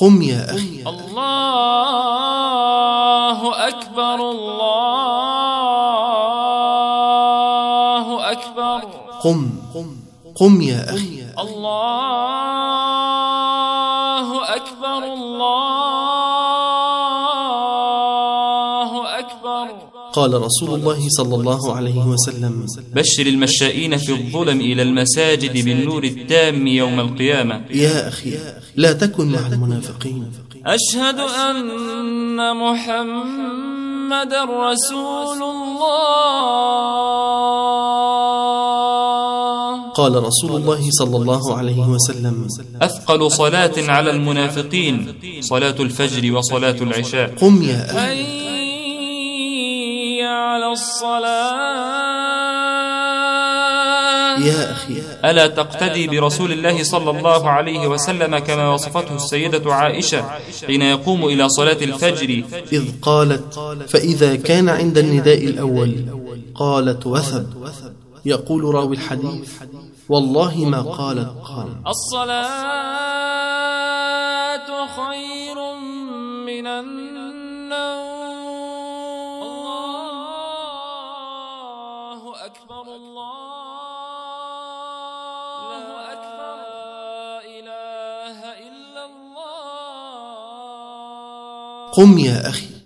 قم يا أخي. الله أكبر الله أكبر. قم قم يا أخي. الله أكبر الله قال رسول الله صلى الله عليه وسلم بشر المشائين في الظلم إلى المساجد بالنور التام يوم القيامة. يا أخي لا تكن مع المنافقين. أشهد أن محمد رسول الله. قال رسول الله صلى الله عليه وسلم أثقل صلاة على المنافقين صلاة الفجر وصلاة العشاء. قم يا أخي. الصلاة. يا أخي. ألا تقتدي برسول الله صلى الله عليه وسلم كما وصفته السيدة عائشة حين يقوم إلى صلاة الفجر؟ إذ قالت فإذا كان عند النداء الأول. قالت وثب. يقول راوي الحديث والله ما قالت. قال الصلاة خير من النوم. أكبر الله أكبر. لا إله إلا الله. قم يا أخي.